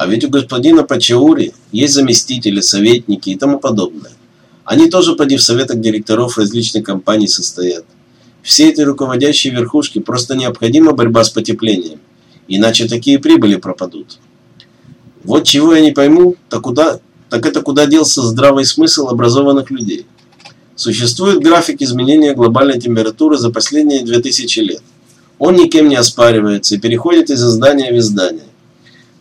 А ведь у господина Пачаури есть заместители, советники и тому подобное. Они тоже, поди, в советах директоров различных компаний состоят. Все эти руководящие верхушки просто необходима борьба с потеплением, иначе такие прибыли пропадут. Вот чего я не пойму, так, куда, так это куда делся здравый смысл образованных людей. Существует график изменения глобальной температуры за последние 2000 лет. Он никем не оспаривается и переходит из издания в издание.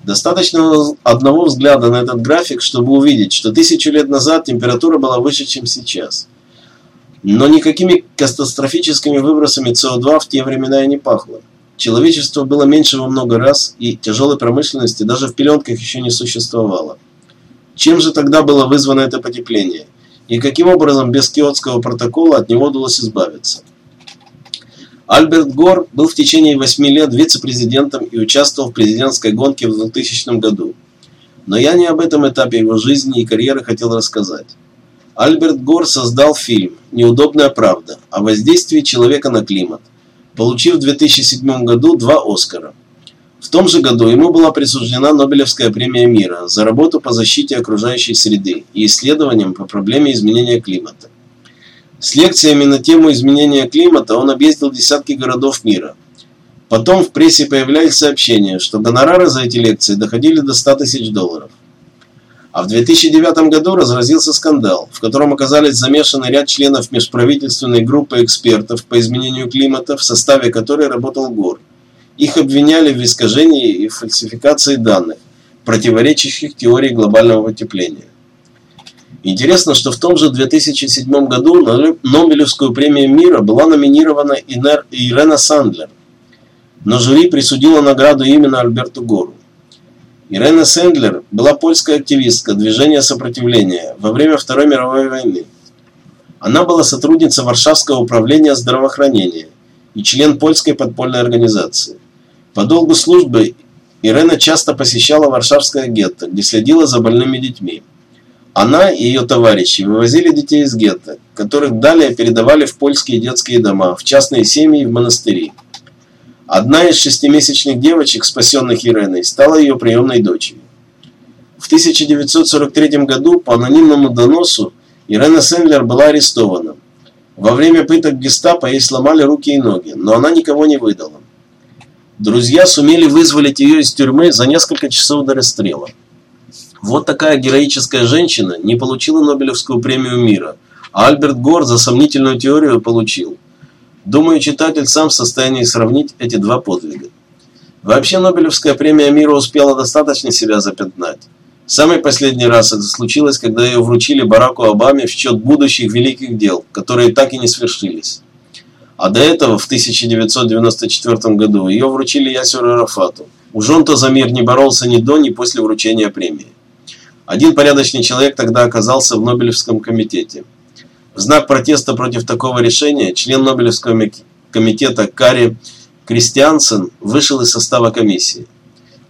Достаточно одного взгляда на этот график, чтобы увидеть, что тысячу лет назад температура была выше, чем сейчас. Но никакими катастрофическими выбросами СО2 в те времена и не пахло. Человечество было меньше во много раз, и тяжелой промышленности даже в пеленках еще не существовало. Чем же тогда было вызвано это потепление? И каким образом без Киотского протокола от него удалось избавиться? Альберт Гор был в течение восьми лет вице-президентом и участвовал в президентской гонке в 2000 году. Но я не об этом этапе его жизни и карьеры хотел рассказать. Альберт Гор создал фильм «Неудобная правда» о воздействии человека на климат, получив в 2007 году два Оскара. В том же году ему была присуждена Нобелевская премия мира за работу по защите окружающей среды и исследованиям по проблеме изменения климата. С лекциями на тему изменения климата он объездил десятки городов мира. Потом в прессе появлялись сообщения, что гонорары за эти лекции доходили до 100 тысяч долларов. А в 2009 году разразился скандал, в котором оказались замешаны ряд членов межправительственной группы экспертов по изменению климата, в составе которой работал ГОР. Их обвиняли в искажении и фальсификации данных, противоречащих теории глобального потепления. Интересно, что в том же 2007 году на Нобелевскую премию мира была номинирована Ирена Сандлер, но жюри присудило награду именно Альберту Гору. Ирена Сэндлер была польская активистка движения сопротивления во время Второй мировой войны. Она была сотрудницей Варшавского управления здравоохранения и член польской подпольной организации. По долгу службы Ирена часто посещала Варшавское гетто, где следила за больными детьми. Она и ее товарищи вывозили детей из гетто, которых далее передавали в польские детские дома, в частные семьи и в монастыри. Одна из шестимесячных девочек, спасенных Иреной, стала ее приемной дочерью. В 1943 году по анонимному доносу Ирена Сендлер была арестована. Во время пыток гестапо ей сломали руки и ноги, но она никого не выдала. Друзья сумели вызволить ее из тюрьмы за несколько часов до расстрела. Вот такая героическая женщина не получила Нобелевскую премию мира, а Альберт Гор за сомнительную теорию получил. Думаю, читатель сам в состоянии сравнить эти два подвига. Вообще Нобелевская премия мира успела достаточно себя запятнать. Самый последний раз это случилось, когда ее вручили Бараку Обаме в счет будущих великих дел, которые так и не свершились. А до этого, в 1994 году, ее вручили Ясеру Арафату. Уж он-то за мир не боролся ни до, ни после вручения премии. Один порядочный человек тогда оказался в Нобелевском комитете. В знак протеста против такого решения член Нобелевского комитета Карри Кристиансен вышел из состава комиссии.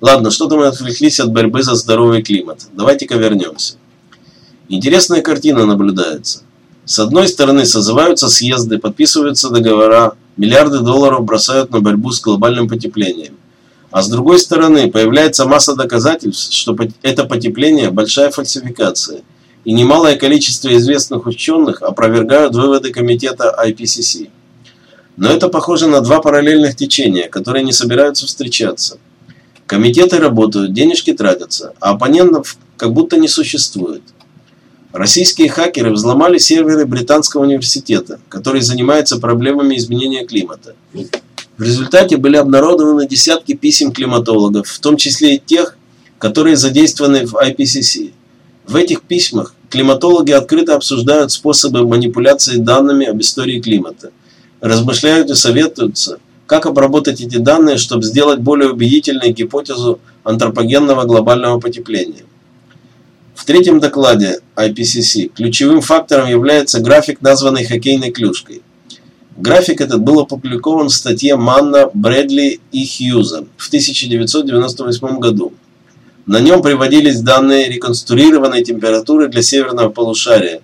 Ладно, что-то мы отвлеклись от борьбы за здоровый климат. Давайте-ка вернемся. Интересная картина наблюдается. С одной стороны созываются съезды, подписываются договора, миллиарды долларов бросают на борьбу с глобальным потеплением. А с другой стороны, появляется масса доказательств, что это потепление – большая фальсификация, и немалое количество известных ученых опровергают выводы комитета IPCC. Но это похоже на два параллельных течения, которые не собираются встречаться. Комитеты работают, денежки тратятся, а оппонентов как будто не существует. Российские хакеры взломали серверы Британского университета, который занимается проблемами изменения климата. В результате были обнародованы десятки писем климатологов, в том числе и тех, которые задействованы в IPCC. В этих письмах климатологи открыто обсуждают способы манипуляции данными об истории климата, размышляют и советуются, как обработать эти данные, чтобы сделать более убедительной гипотезу антропогенного глобального потепления. В третьем докладе IPCC ключевым фактором является график, названный хоккейной клюшкой. График этот был опубликован в статье Манна, Брэдли и Хьюза в 1998 году. На нем приводились данные реконструированной температуры для северного полушария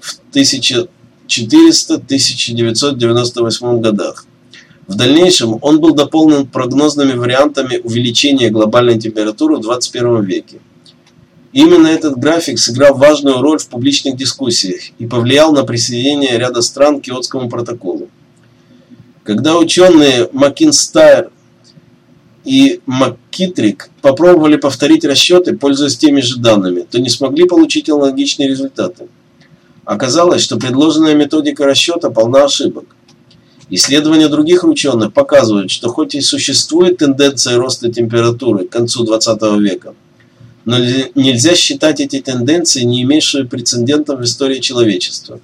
в 1400-1998 годах. В дальнейшем он был дополнен прогнозными вариантами увеличения глобальной температуры в 21 веке. Именно этот график сыграл важную роль в публичных дискуссиях и повлиял на присоединение ряда стран к Киотскому протоколу. Когда ученые Макинстайр и МакКитрик попробовали повторить расчеты, пользуясь теми же данными, то не смогли получить аналогичные результаты. Оказалось, что предложенная методика расчета полна ошибок. Исследования других ученых показывают, что хоть и существует тенденция роста температуры к концу 20 века, но нельзя считать эти тенденции не имеющие прецедентов в истории человечества.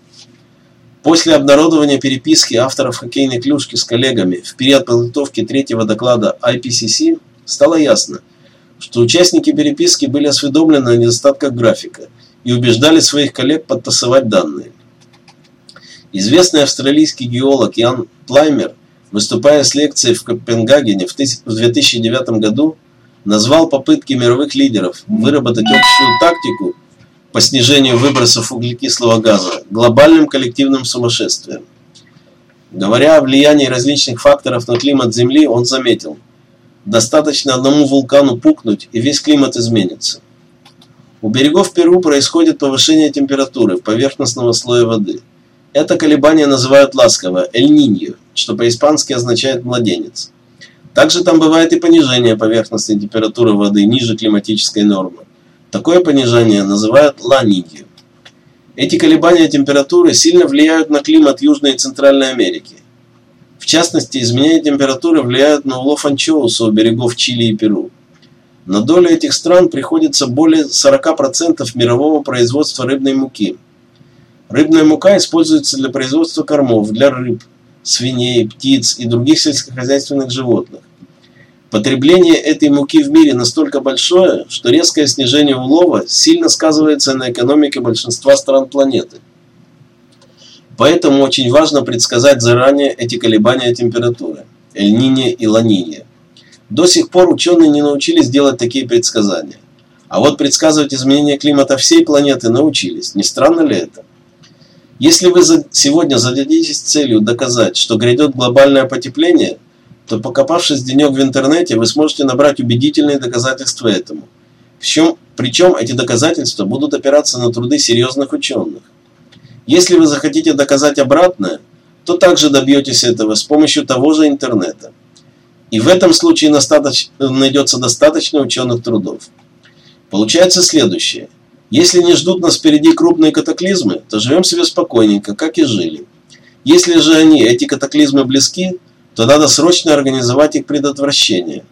После обнародования переписки авторов хоккейной клюшки с коллегами в период подготовки третьего доклада IPCC стало ясно, что участники переписки были осведомлены о недостатках графика и убеждали своих коллег подтасовать данные. Известный австралийский геолог Ян Плаймер, выступая с лекцией в Копенгагене в 2009 году, назвал попытки мировых лидеров выработать общую тактику по снижению выбросов углекислого газа глобальным коллективным сумасшествием. Говоря о влиянии различных факторов на климат Земли, он заметил, достаточно одному вулкану пукнуть, и весь климат изменится. У берегов Перу происходит повышение температуры поверхностного слоя воды. Это колебание называют ласково «эль-ниньо», что по-испански означает «младенец». Также там бывает и понижение поверхностной температуры воды ниже климатической нормы. Такое понижение называют ланинью. Эти колебания температуры сильно влияют на климат Южной и Центральной Америки. В частности, изменения температуры влияют на улов анчоуса у берегов Чили и Перу. На долю этих стран приходится более 40% мирового производства рыбной муки. Рыбная мука используется для производства кормов для рыб, свиней, птиц и других сельскохозяйственных животных. Потребление этой муки в мире настолько большое, что резкое снижение улова сильно сказывается на экономике большинства стран планеты. Поэтому очень важно предсказать заранее эти колебания температуры, эль-нине и ла-нине. До сих пор ученые не научились делать такие предсказания. А вот предсказывать изменения климата всей планеты научились. Не странно ли это? Если вы сегодня зададитесь целью доказать, что грядет глобальное потепление, то покопавшись денек в интернете, вы сможете набрать убедительные доказательства этому. Причем, причем эти доказательства будут опираться на труды серьезных ученых. Если вы захотите доказать обратное, то также добьетесь этого с помощью того же интернета. И в этом случае найдется достаточно ученых трудов. Получается следующее – если не ждут нас впереди крупные катаклизмы, то живем себе спокойненько, как и жили. Если же они, эти катаклизмы, близки, то надо срочно организовать их предотвращение.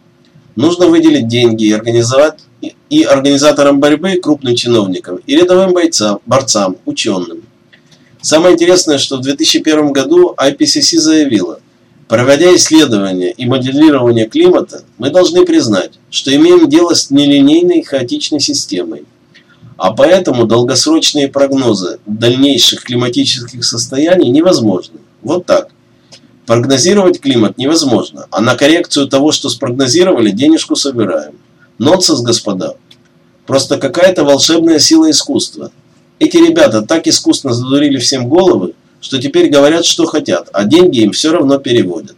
Нужно выделить деньги и организовать и организаторам борьбы, крупным чиновникам, и рядовым бойцам, борцам, ученым. Самое интересное, что в 2001 году IPCC заявила, проводя исследования и моделирование климата, мы должны признать, что имеем дело с нелинейной хаотичной системой. А поэтому долгосрочные прогнозы дальнейших климатических состояний невозможны. Вот так. Прогнозировать климат невозможно, а на коррекцию того, что спрогнозировали, денежку собираем. Нонсенс, господа. Просто какая-то волшебная сила искусства. Эти ребята так искусно задурили всем головы, что теперь говорят, что хотят, а деньги им все равно переводят.